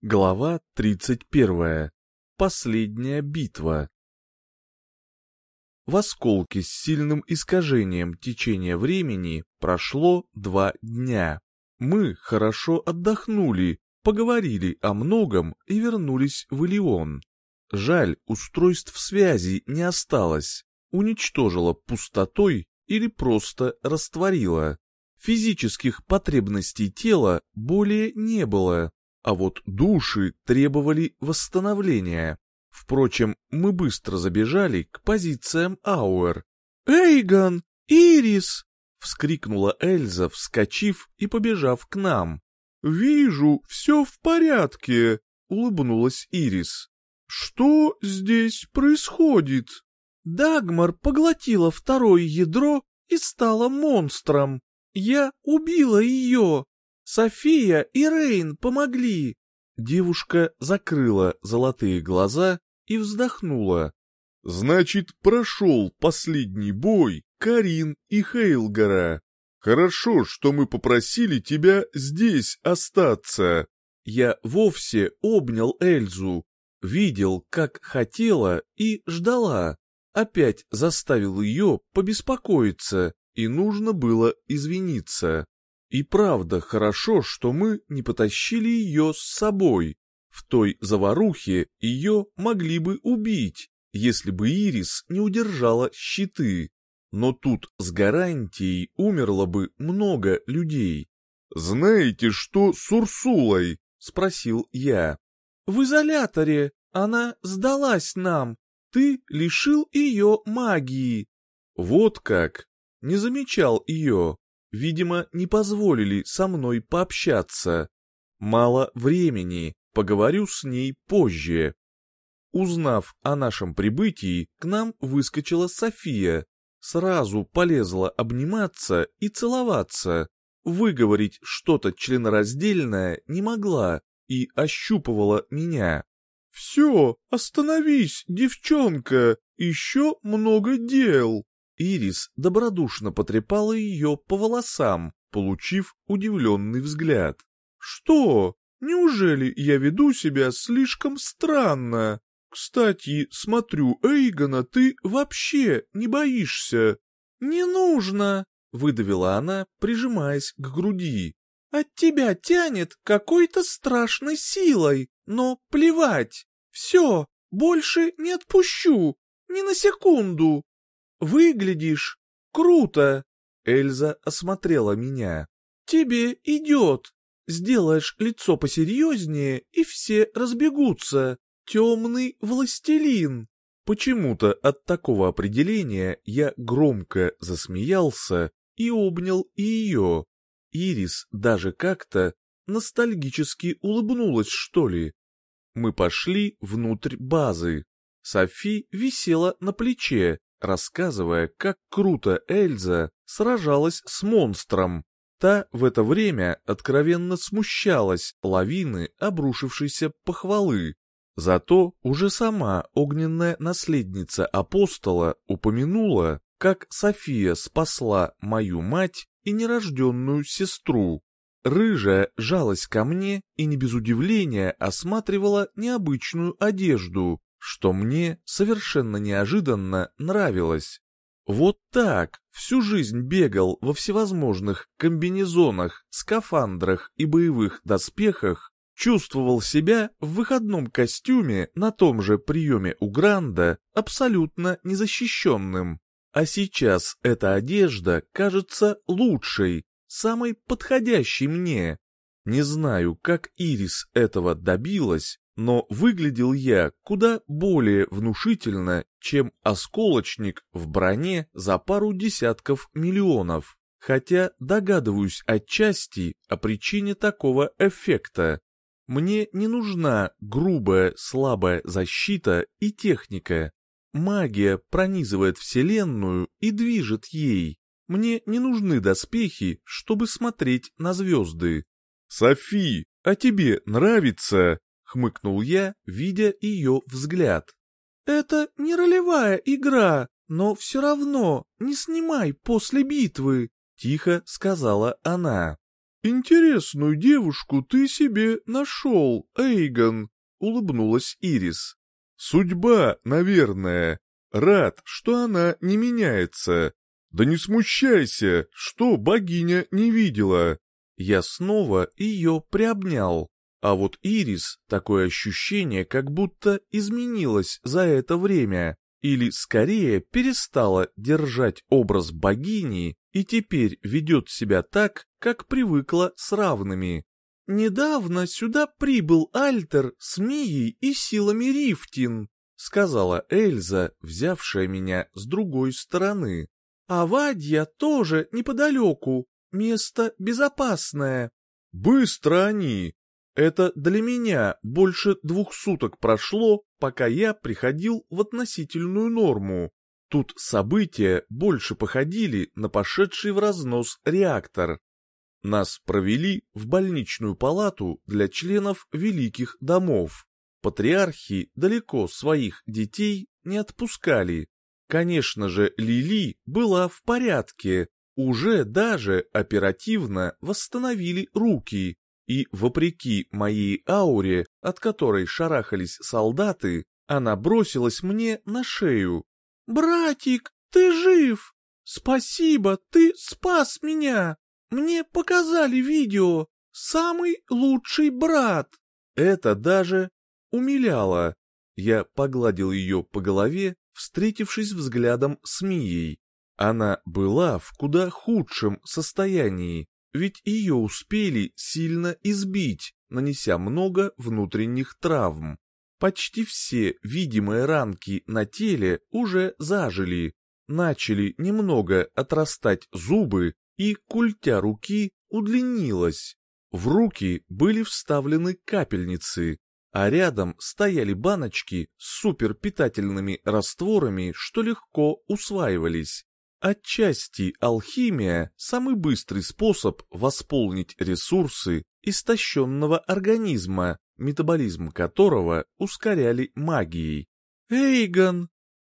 Глава 31. Последняя битва. В осколке с сильным искажением течения времени прошло два дня. Мы хорошо отдохнули, поговорили о многом и вернулись в Илион. Жаль, устройств связи не осталось, уничтожила пустотой или просто растворила. Физических потребностей тела более не было а вот души требовали восстановления. Впрочем, мы быстро забежали к позициям Ауэр. «Эйгон! Ирис!» — вскрикнула Эльза, вскочив и побежав к нам. «Вижу, все в порядке», — улыбнулась Ирис. «Что здесь происходит?» Дагмар поглотила второе ядро и стала монстром. Я убила ее. София и Рейн помогли!» Девушка закрыла золотые глаза и вздохнула. «Значит, прошел последний бой Карин и Хейлгора. Хорошо, что мы попросили тебя здесь остаться». Я вовсе обнял Эльзу, видел, как хотела и ждала. Опять заставил ее побеспокоиться, и нужно было извиниться. И правда хорошо, что мы не потащили ее с собой. В той заварухе ее могли бы убить, если бы Ирис не удержала щиты. Но тут с гарантией умерло бы много людей. «Знаете, что с Урсулой?» — спросил я. «В изоляторе. Она сдалась нам. Ты лишил ее магии». «Вот как. Не замечал ее. Видимо, не позволили со мной пообщаться. Мало времени, поговорю с ней позже. Узнав о нашем прибытии, к нам выскочила София. Сразу полезла обниматься и целоваться. Выговорить что-то членораздельное не могла и ощупывала меня. «Все, остановись, девчонка, еще много дел!» Ирис добродушно потрепала ее по волосам, получив удивленный взгляд. «Что? Неужели я веду себя слишком странно? Кстати, смотрю, Эйгона, ты вообще не боишься?» «Не нужно!» — выдавила она, прижимаясь к груди. «От тебя тянет какой-то страшной силой, но плевать. Все, больше не отпущу, ни на секунду. Выглядишь круто!» Эльза осмотрела меня. «Тебе идет. Сделаешь лицо посерьезнее, и все разбегутся. Темный властелин!» Почему-то от такого определения я громко засмеялся и обнял и ее. Ирис даже как-то ностальгически улыбнулась, что ли. Мы пошли внутрь базы. Софи висела на плече, рассказывая, как круто Эльза сражалась с монстром. Та в это время откровенно смущалась лавины обрушившейся похвалы. Зато уже сама огненная наследница апостола упомянула, как София спасла мою мать и нерожденную сестру. Рыжая жалась ко мне и не без удивления осматривала необычную одежду, что мне совершенно неожиданно нравилось. Вот так всю жизнь бегал во всевозможных комбинезонах, скафандрах и боевых доспехах, чувствовал себя в выходном костюме на том же приеме у Гранда абсолютно незащищенным. А сейчас эта одежда кажется лучшей, самой подходящей мне. Не знаю, как Ирис этого добилась, но выглядел я куда более внушительно, чем осколочник в броне за пару десятков миллионов, хотя догадываюсь отчасти о причине такого эффекта. Мне не нужна грубая, слабая защита и техника. Магия пронизывает Вселенную и движет ей. Мне не нужны доспехи, чтобы смотреть на звезды. «Софи, а тебе нравится?» Хмыкнул я, видя ее взгляд. «Это не ролевая игра, но все равно не снимай после битвы», — тихо сказала она. интересную девушку ты себе нашел, Эйгон», — улыбнулась Ирис. «Судьба, наверное. Рад, что она не меняется. Да не смущайся, что богиня не видела». Я снова ее приобнял. А вот Ирис, такое ощущение, как будто изменилась за это время, или скорее перестала держать образ богини и теперь ведет себя так, как привыкла с равными. «Недавно сюда прибыл Альтер с Мией и силами Рифтин», сказала Эльза, взявшая меня с другой стороны. «А Вадья тоже неподалеку, место безопасное». «Быстро они!» Это для меня больше двух суток прошло, пока я приходил в относительную норму. Тут события больше походили на пошедший в разнос реактор. Нас провели в больничную палату для членов великих домов. Патриархи далеко своих детей не отпускали. Конечно же, Лили была в порядке, уже даже оперативно восстановили руки, и, вопреки моей ауре, от которой шарахались солдаты, она бросилась мне на шею. «Братик, ты жив! Спасибо, ты спас меня! Мне показали видео! Самый лучший брат!» Это даже умиляло. Я погладил ее по голове, встретившись взглядом с Мией. Она была в куда худшем состоянии, ведь ее успели сильно избить, нанеся много внутренних травм. Почти все видимые ранки на теле уже зажили, начали немного отрастать зубы, и культя руки удлинилась. В руки были вставлены капельницы, а рядом стояли баночки с суперпитательными растворами, что легко усваивались. Отчасти алхимия – самый быстрый способ восполнить ресурсы истощенного организма, метаболизм которого ускоряли магией. «Эйгон,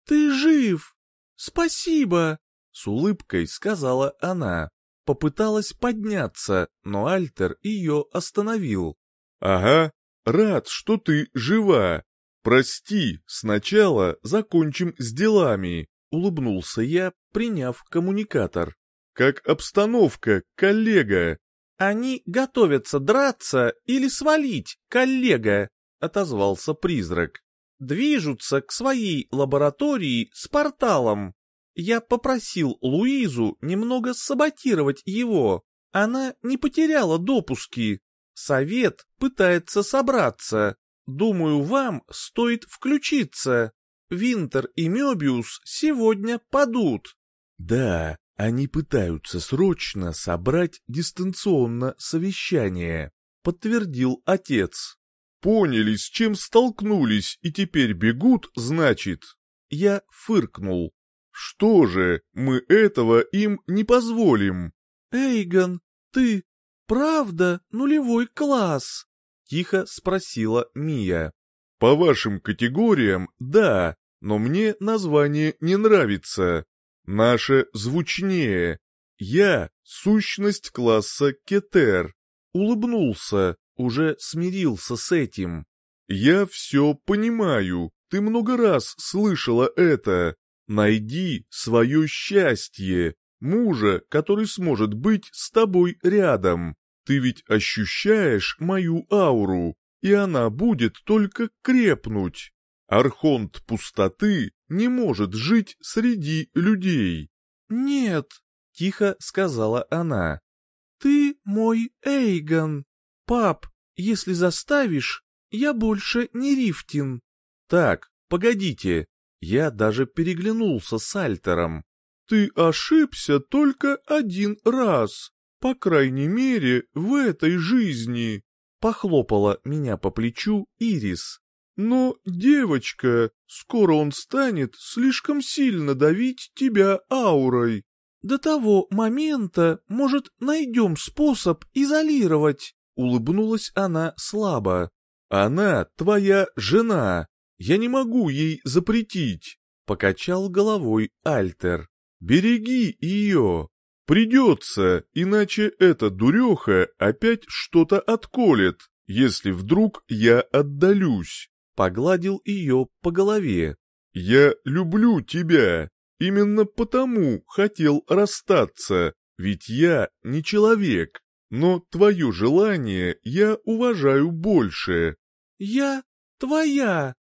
ты жив! Спасибо!» — с улыбкой сказала она. Попыталась подняться, но Альтер ее остановил. «Ага, рад, что ты жива. Прости, сначала закончим с делами улыбнулся я, приняв коммуникатор. «Как обстановка, коллега?» «Они готовятся драться или свалить, коллега», — отозвался призрак. «Движутся к своей лаборатории с порталом. Я попросил Луизу немного саботировать его. Она не потеряла допуски. Совет пытается собраться. Думаю, вам стоит включиться. Винтер и Мёбиус сегодня падут. Да, они пытаются срочно собрать дистанционно совещание, подтвердил отец. Поняли, с чем столкнулись и теперь бегут, значит? Я фыркнул. Что же, мы этого им не позволим. Эйгон, ты правда нулевой класс? Тихо спросила Мия. По вашим категориям, да, но мне название не нравится. Наше звучнее. Я — сущность класса Кетер. Улыбнулся, уже смирился с этим. Я все понимаю, ты много раз слышала это. Найди свое счастье, мужа, который сможет быть с тобой рядом. Ты ведь ощущаешь мою ауру, и она будет только крепнуть. Архонт пустоты не может жить среди людей. «Нет», — тихо сказала она, — «ты мой Эйгон. Пап, если заставишь, я больше не Рифтин». «Так, погодите, я даже переглянулся с Альтером. Ты ошибся только один раз, по крайней мере, в этой жизни похлопала меня по плечу Ирис. «Но, девочка, скоро он станет слишком сильно давить тебя аурой». «До того момента, может, найдем способ изолировать», — улыбнулась она слабо. «Она твоя жена, я не могу ей запретить», — покачал головой Альтер. «Береги ее». Придется, иначе эта дуреха опять что-то отколет, если вдруг я отдалюсь. Погладил ее по голове. Я люблю тебя, именно потому хотел расстаться, ведь я не человек, но твое желание я уважаю больше. Я твоя.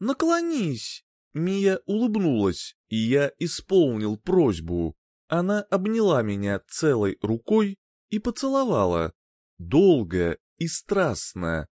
Наклонись. Мия улыбнулась, и я исполнил просьбу. Она обняла меня целой рукой и поцеловала. Долго и страстно.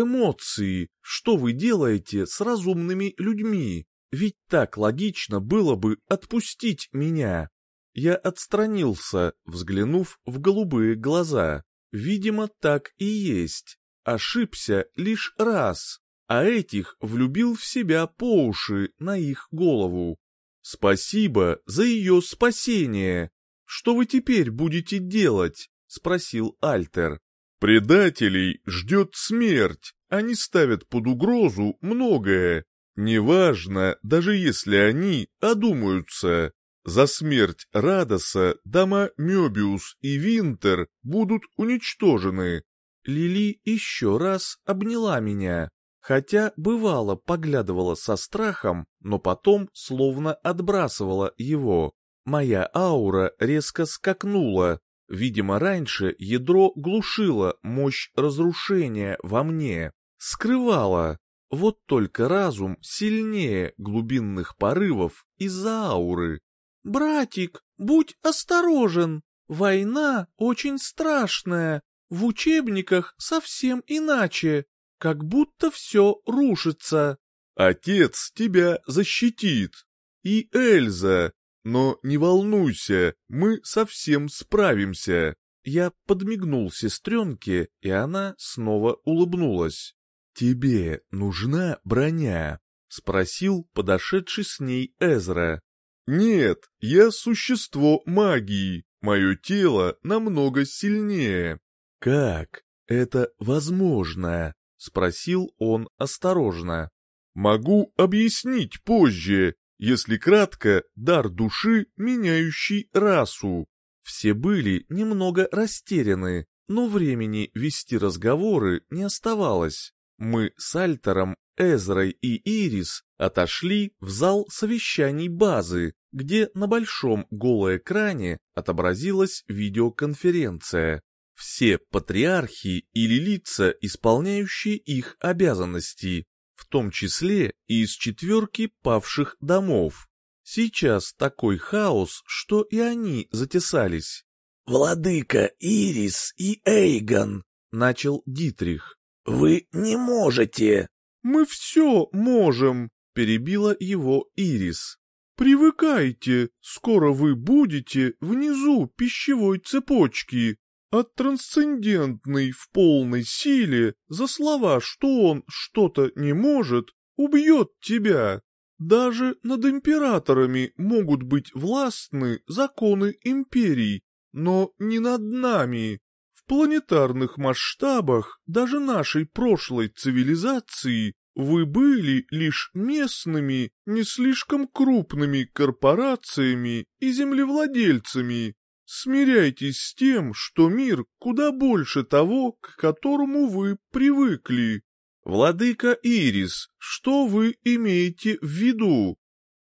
Эмоции, что вы делаете с разумными людьми? Ведь так логично было бы отпустить меня. Я отстранился, взглянув в голубые глаза. Видимо, так и есть. Ошибся лишь раз, а этих влюбил в себя по уши на их голову. «Спасибо за ее спасение. Что вы теперь будете делать?» — спросил Альтер. «Предателей ждет смерть. Они ставят под угрозу многое. Неважно, даже если они одумаются. За смерть Радоса дома Мёбиус и Винтер будут уничтожены». Лили еще раз обняла меня хотя бывало поглядывала со страхом, но потом словно отбрасывала его. Моя аура резко скакнула. Видимо, раньше ядро глушило мощь разрушения во мне, скрывало. Вот только разум сильнее глубинных порывов из-за ауры. «Братик, будь осторожен! Война очень страшная, в учебниках совсем иначе как будто все рушится. Отец тебя защитит. И Эльза. Но не волнуйся, мы совсем справимся. Я подмигнул сестренке, и она снова улыбнулась. «Тебе нужна броня?» — спросил подошедший с ней Эзра. «Нет, я существо магии, мое тело намного сильнее». «Как это возможно?» — спросил он осторожно. «Могу объяснить позже, если кратко, дар души, меняющий расу». Все были немного растеряны, но времени вести разговоры не оставалось. Мы с Альтером, Эзрой и Ирис отошли в зал совещаний базы, где на большом голоэкране отобразилась видеоконференция все патриархи или лица, исполняющие их обязанности, в том числе и из четверки павших домов. Сейчас такой хаос, что и они затесались. «Владыка Ирис и Эйгон», — начал Дитрих. «Вы не можете». «Мы все можем», — перебила его Ирис. «Привыкайте, скоро вы будете внизу пищевой цепочки а трансцендентный в полной силе за слова, что он что-то не может, убьет тебя. Даже над императорами могут быть властны законы империй, но не над нами. В планетарных масштабах даже нашей прошлой цивилизации вы были лишь местными, не слишком крупными корпорациями и землевладельцами, Смиряйтесь с тем, что мир куда больше того, к которому вы привыкли. Владыка Ирис, что вы имеете в виду?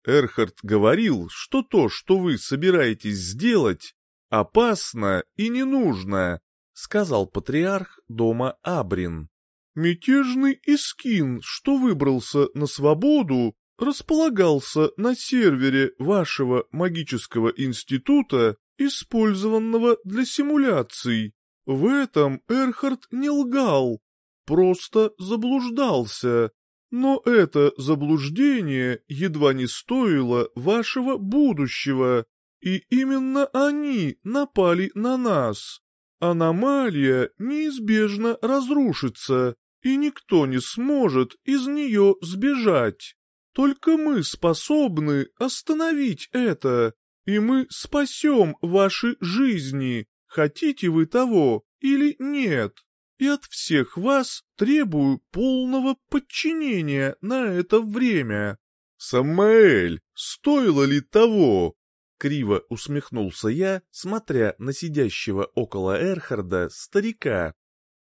Эрхард говорил, что то, что вы собираетесь сделать, опасно и не нужно, сказал патриарх дома Абрин. Мятежный Искин, что выбрался на свободу, располагался на сервере вашего магического института использованного для симуляций. В этом Эрхард не лгал, просто заблуждался. Но это заблуждение едва не стоило вашего будущего, и именно они напали на нас. Аномалия неизбежно разрушится, и никто не сможет из нее сбежать. Только мы способны остановить это, и мы спасем ваши жизни, хотите вы того или нет. И от всех вас требую полного подчинения на это время. Самаэль, стоило ли того? Криво усмехнулся я, смотря на сидящего около Эрхарда старика.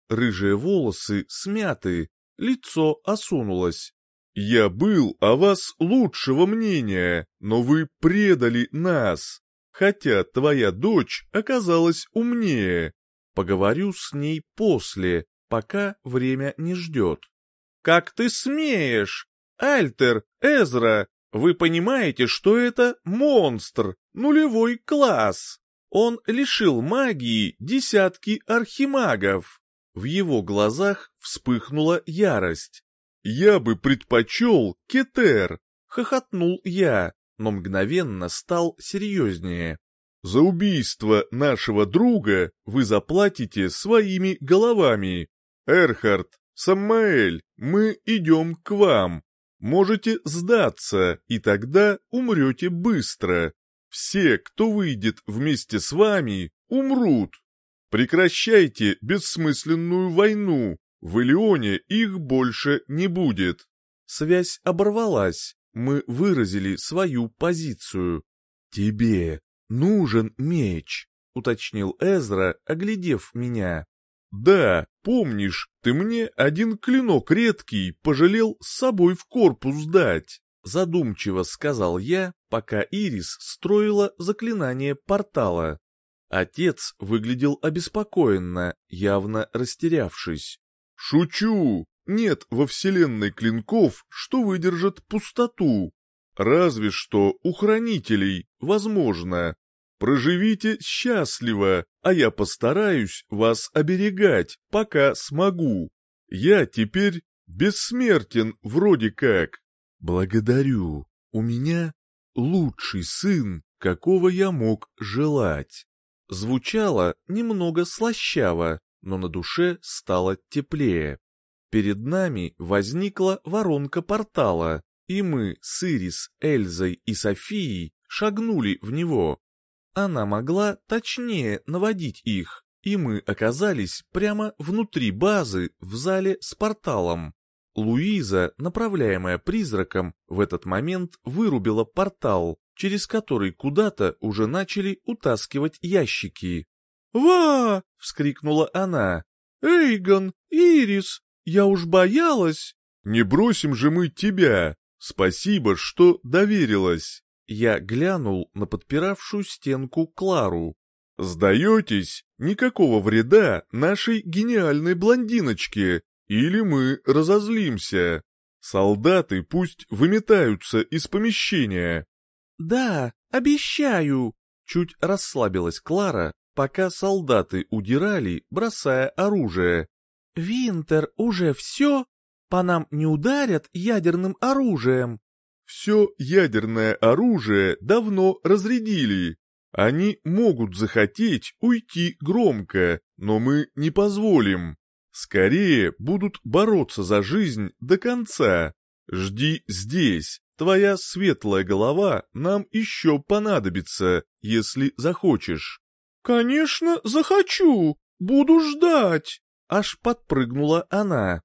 Рыжие волосы смяты, лицо осунулось. «Я был о вас лучшего мнения, но вы предали нас, хотя твоя дочь оказалась умнее. Поговорю с ней после, пока время не ждет». «Как ты смеешь? Альтер, Эзра, вы понимаете, что это монстр, нулевой класс. Он лишил магии десятки архимагов. В его глазах вспыхнула ярость. «Я бы предпочел Кетер!» — хохотнул я, но мгновенно стал серьезнее. «За убийство нашего друга вы заплатите своими головами. Эрхард, Саммаэль, мы идем к вам. Можете сдаться, и тогда умрете быстро. Все, кто выйдет вместе с вами, умрут. Прекращайте бессмысленную войну, в Илионе их больше не будет. Связь оборвалась, мы выразили свою позицию. Тебе нужен меч, уточнил Эзра, оглядев меня. Да, помнишь, ты мне один клинок редкий пожалел с собой в корпус дать. Задумчиво сказал я, пока Ирис строила заклинание портала. Отец выглядел обеспокоенно, явно растерявшись. «Шучу! Нет во вселенной клинков, что выдержат пустоту. Разве что у хранителей, возможно. Проживите счастливо, а я постараюсь вас оберегать, пока смогу. Я теперь бессмертен вроде как. Благодарю. У меня лучший сын, какого я мог желать. Звучало немного слащаво, но на душе стало теплее. Перед нами возникла воронка портала, и мы с Ирис, Эльзой и Софией шагнули в него. Она могла точнее наводить их, и мы оказались прямо внутри базы в зале с порталом. Луиза, направляемая призраком, в этот момент вырубила портал, через который куда-то уже начали утаскивать ящики. «Ва!» — вскрикнула она. «Эйгон, Ирис, я уж боялась!» «Не бросим же мы тебя! Спасибо, что доверилась!» Я глянул на подпиравшую стенку Клару. «Сдаетесь? Никакого вреда нашей гениальной блондиночке, или мы разозлимся. Солдаты пусть выметаются из помещения». «Да, обещаю!» Чуть расслабилась Клара, пока солдаты удирали, бросая оружие. «Винтер, уже все? По нам не ударят ядерным оружием?» «Все ядерное оружие давно разрядили. Они могут захотеть уйти громко, но мы не позволим. Скорее будут бороться за жизнь до конца. Жди здесь, твоя светлая голова нам еще понадобится, если захочешь». «Конечно, захочу! Буду ждать!» Аж подпрыгнула она.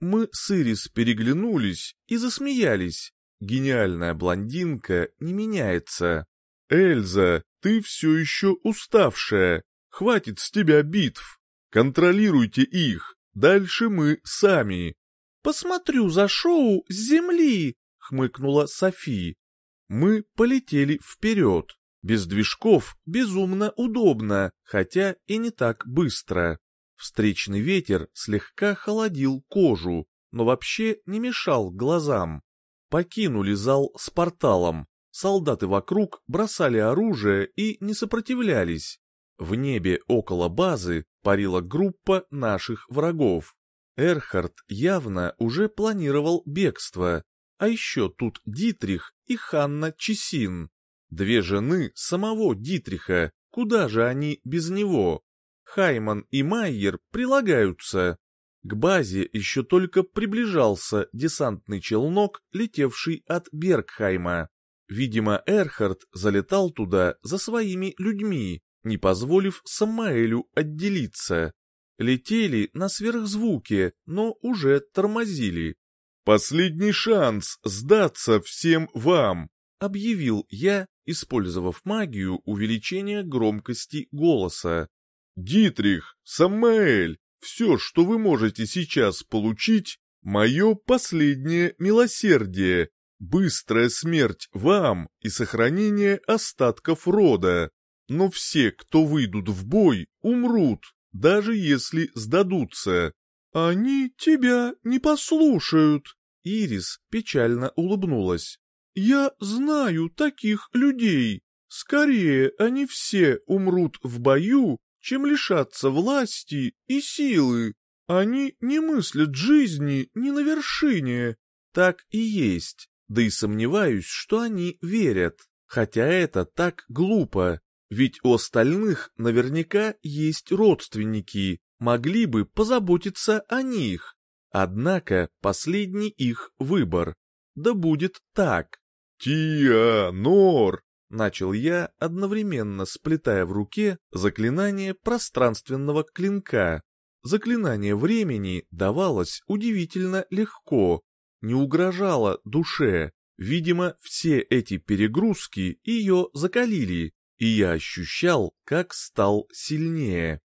Мы с Ирис переглянулись и засмеялись. Гениальная блондинка не меняется. «Эльза, ты все еще уставшая. Хватит с тебя битв. Контролируйте их, дальше мы сами. Посмотрю за шоу с земли, хмыкнула Софи. Мы полетели вперед. Без движков безумно удобно, хотя и не так быстро. Встречный ветер слегка холодил кожу, но вообще не мешал глазам. Покинули зал с порталом. Солдаты вокруг бросали оружие и не сопротивлялись. В небе около базы парила группа наших врагов. Эрхард явно уже планировал бегство, а еще тут Дитрих и Ханна Чесин. Две жены самого Дитриха, куда же они без него? Хайман и Майер прилагаются. К базе еще только приближался десантный челнок, летевший от Бергхайма. Видимо, Эрхард залетал туда за своими людьми, не позволив Самаэлю отделиться. Летели на сверхзвуке, но уже тормозили. «Последний шанс сдаться всем вам! — объявил я, использовав магию увеличения громкости голоса. «Дитрих, Самаэль, все, что вы можете сейчас получить, мое последнее милосердие, быстрая смерть вам и сохранение остатков рода. Но все, кто выйдут в бой, умрут, даже если сдадутся. Они тебя не послушают. Ирис печально улыбнулась. Я знаю таких людей. Скорее они все умрут в бою, чем лишатся власти и силы. Они не мыслят жизни ни на вершине. Так и есть, да и сомневаюсь, что они верят. Хотя это так глупо, ведь у остальных наверняка есть родственники, могли бы позаботиться о них. Однако последний их выбор. Да будет так. «Тиа, Нор!» — начал я, одновременно сплетая в руке заклинание пространственного клинка. Заклинание времени давалось удивительно легко, не угрожало душе. Видимо, все эти перегрузки ее закалили, и я ощущал, как стал сильнее.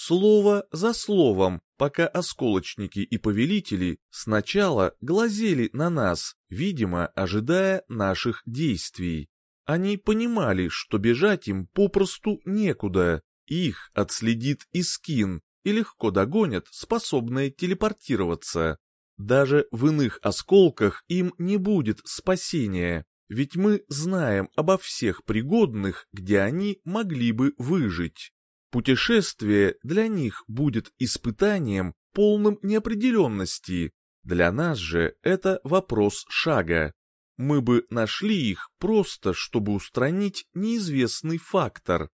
Слово за словом, пока осколочники и повелители сначала глазели на нас, видимо, ожидая наших действий. Они понимали, что бежать им попросту некуда, их отследит Искин и легко догонят способные телепортироваться. Даже в иных осколках им не будет спасения, ведь мы знаем обо всех пригодных, где они могли бы выжить. Путешествие для них будет испытанием, полным неопределенности. Для нас же это вопрос шага. Мы бы нашли их просто, чтобы устранить неизвестный фактор.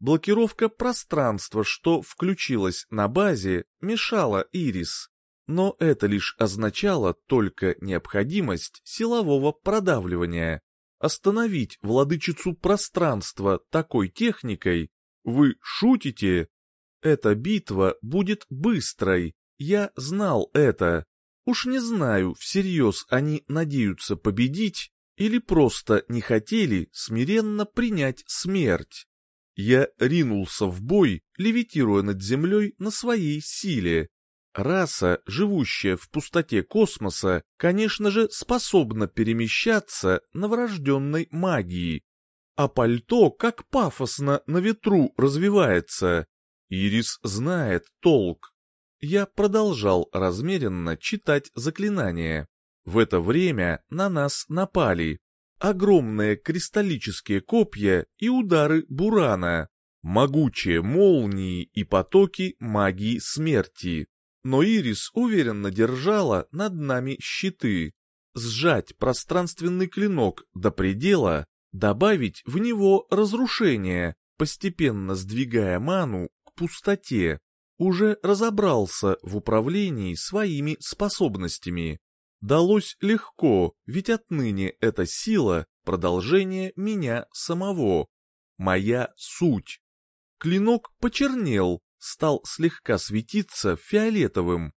Блокировка пространства, что включилась на базе, мешала Ирис. Но это лишь означало только необходимость силового продавливания. Остановить владычицу пространства такой техникой вы шутите? Эта битва будет быстрой, я знал это. Уж не знаю, всерьез они надеются победить или просто не хотели смиренно принять смерть. Я ринулся в бой, левитируя над землей на своей силе. Раса, живущая в пустоте космоса, конечно же, способна перемещаться на врожденной магии, а пальто как пафосно на ветру развивается. Ирис знает толк. Я продолжал размеренно читать заклинания. В это время на нас напали. Огромные кристаллические копья и удары бурана, могучие молнии и потоки магии смерти. Но Ирис уверенно держала над нами щиты. Сжать пространственный клинок до предела добавить в него разрушение, постепенно сдвигая ману к пустоте, уже разобрался в управлении своими способностями. Далось легко, ведь отныне эта сила — продолжение меня самого. Моя суть. Клинок почернел, стал слегка светиться фиолетовым.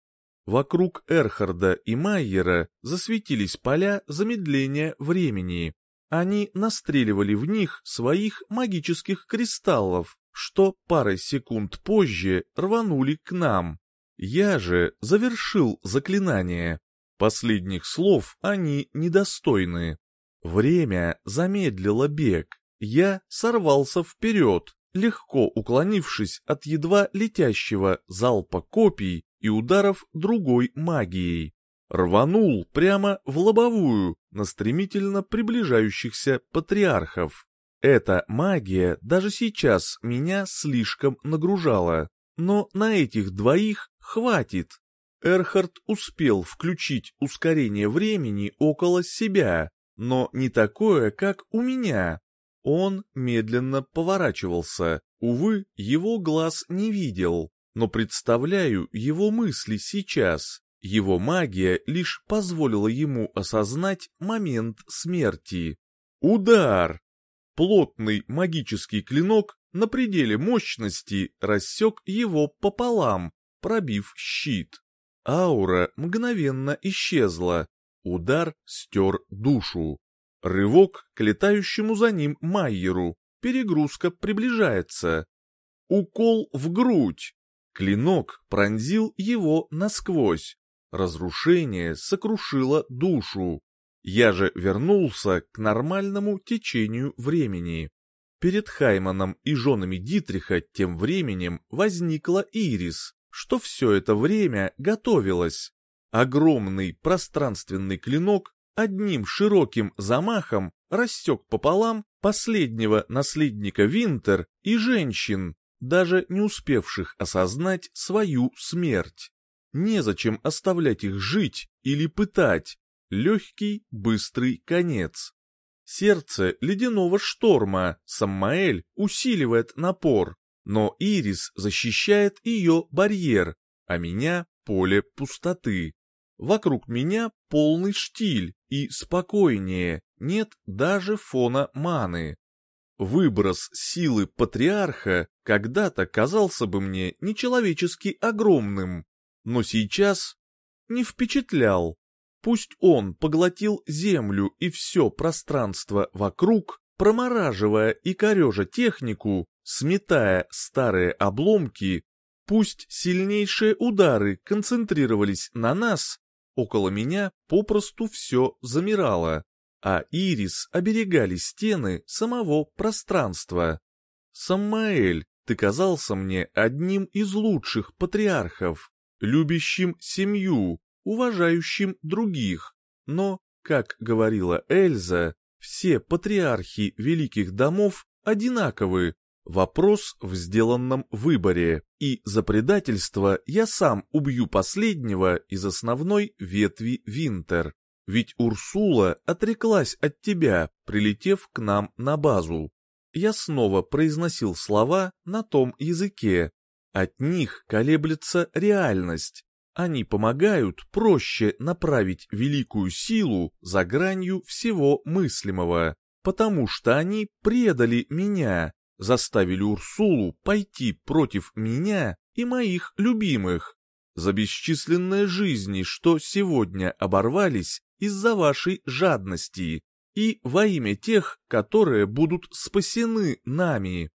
Вокруг Эрхарда и Майера засветились поля замедления времени. Они настреливали в них своих магических кристаллов, что парой секунд позже рванули к нам. Я же завершил заклинание. Последних слов они недостойны. Время замедлило бег. Я сорвался вперед, легко уклонившись от едва летящего залпа копий и ударов другой магией рванул прямо в лобовую на стремительно приближающихся патриархов. Эта магия даже сейчас меня слишком нагружала, но на этих двоих хватит. Эрхард успел включить ускорение времени около себя, но не такое, как у меня. Он медленно поворачивался, увы, его глаз не видел, но представляю его мысли сейчас. Его магия лишь позволила ему осознать момент смерти. Удар! Плотный магический клинок на пределе мощности рассек его пополам, пробив щит. Аура мгновенно исчезла. Удар стер душу. Рывок к летающему за ним Майеру. Перегрузка приближается. Укол в грудь. Клинок пронзил его насквозь. Разрушение сокрушило душу. Я же вернулся к нормальному течению времени. Перед Хайманом и женами Дитриха тем временем возникла Ирис, что все это время готовилась. Огромный пространственный клинок одним широким замахом рассек пополам последнего наследника Винтер и женщин, даже не успевших осознать свою смерть. Незачем оставлять их жить или пытать, легкий, быстрый конец. Сердце ледяного шторма Саммаэль усиливает напор, но Ирис защищает ее барьер, а меня — поле пустоты. Вокруг меня полный штиль и спокойнее, нет даже фона маны. Выброс силы патриарха когда-то казался бы мне нечеловечески огромным, но сейчас не впечатлял. Пусть он поглотил землю и все пространство вокруг, промораживая и корежа технику, сметая старые обломки, пусть сильнейшие удары концентрировались на нас, около меня попросту все замирало, а Ирис оберегали стены самого пространства. Саммаэль, ты казался мне одним из лучших патриархов, любящим семью, уважающим других, но, как говорила Эльза, все патриархи великих домов одинаковы, вопрос в сделанном выборе, и за предательство я сам убью последнего из основной ветви Винтер. Ведь Урсула отреклась от тебя, прилетев к нам на базу. Я снова произносил слова на том языке. От них колеблется реальность, они помогают проще направить великую силу за гранью всего мыслимого, потому что они предали меня, заставили Урсулу пойти против меня и моих любимых. За бесчисленные жизни, что сегодня оборвались из-за вашей жадности, и во имя тех, которые будут спасены нами.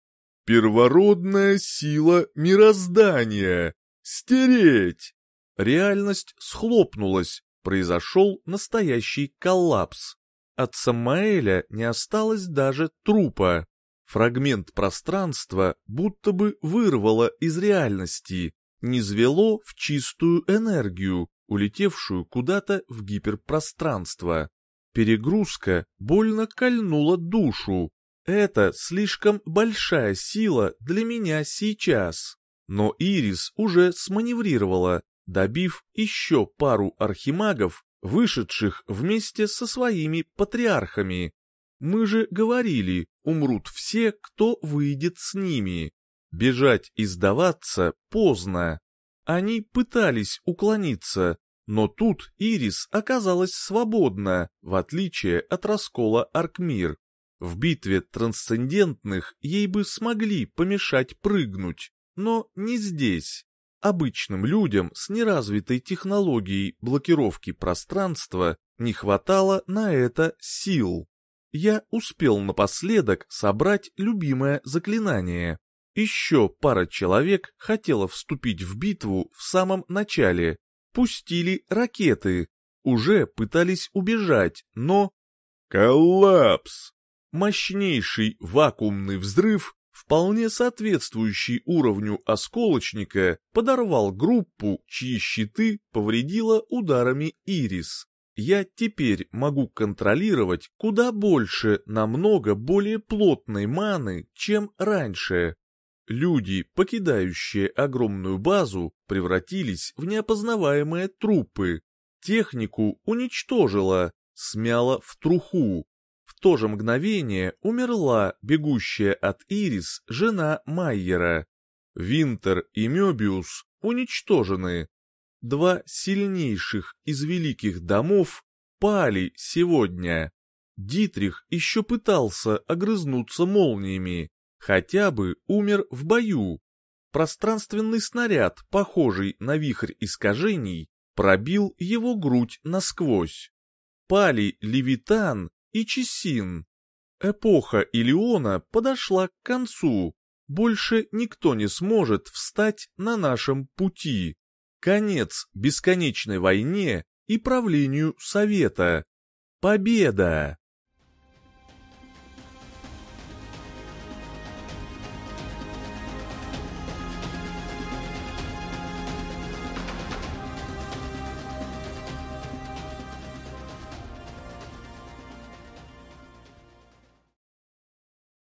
Первородная сила мироздания! Стереть! Реальность схлопнулась, произошел настоящий коллапс. От Самаэля не осталось даже трупа. Фрагмент пространства будто бы вырвало из реальности, низвело в чистую энергию, улетевшую куда-то в гиперпространство. Перегрузка больно кольнула душу. Это слишком большая сила для меня сейчас. Но Ирис уже сманеврировала, добив еще пару архимагов, вышедших вместе со своими патриархами. Мы же говорили, умрут все, кто выйдет с ними. Бежать и сдаваться поздно. Они пытались уклониться, но тут Ирис оказалась свободна, в отличие от раскола Аркмир. В битве трансцендентных ей бы смогли помешать прыгнуть, но не здесь. Обычным людям с неразвитой технологией блокировки пространства не хватало на это сил. Я успел напоследок собрать любимое заклинание. Еще пара человек хотела вступить в битву в самом начале. Пустили ракеты. Уже пытались убежать, но... Коллапс! Мощнейший вакуумный взрыв вполне соответствующий уровню осколочника, подорвал группу, чьи щиты повредила ударами Ирис. Я теперь могу контролировать куда больше намного более плотной маны, чем раньше. Люди, покидающие огромную базу, превратились в неопознаваемые трупы. Технику уничтожила, смяла в труху то же мгновение умерла бегущая от Ирис жена Майера. Винтер и Мёбиус уничтожены. Два сильнейших из великих домов пали сегодня. Дитрих еще пытался огрызнуться молниями, хотя бы умер в бою. Пространственный снаряд, похожий на вихрь искажений, пробил его грудь насквозь. Пали Левитан и Чесин. Эпоха Илиона подошла к концу. Больше никто не сможет встать на нашем пути. Конец бесконечной войне и правлению Совета. Победа!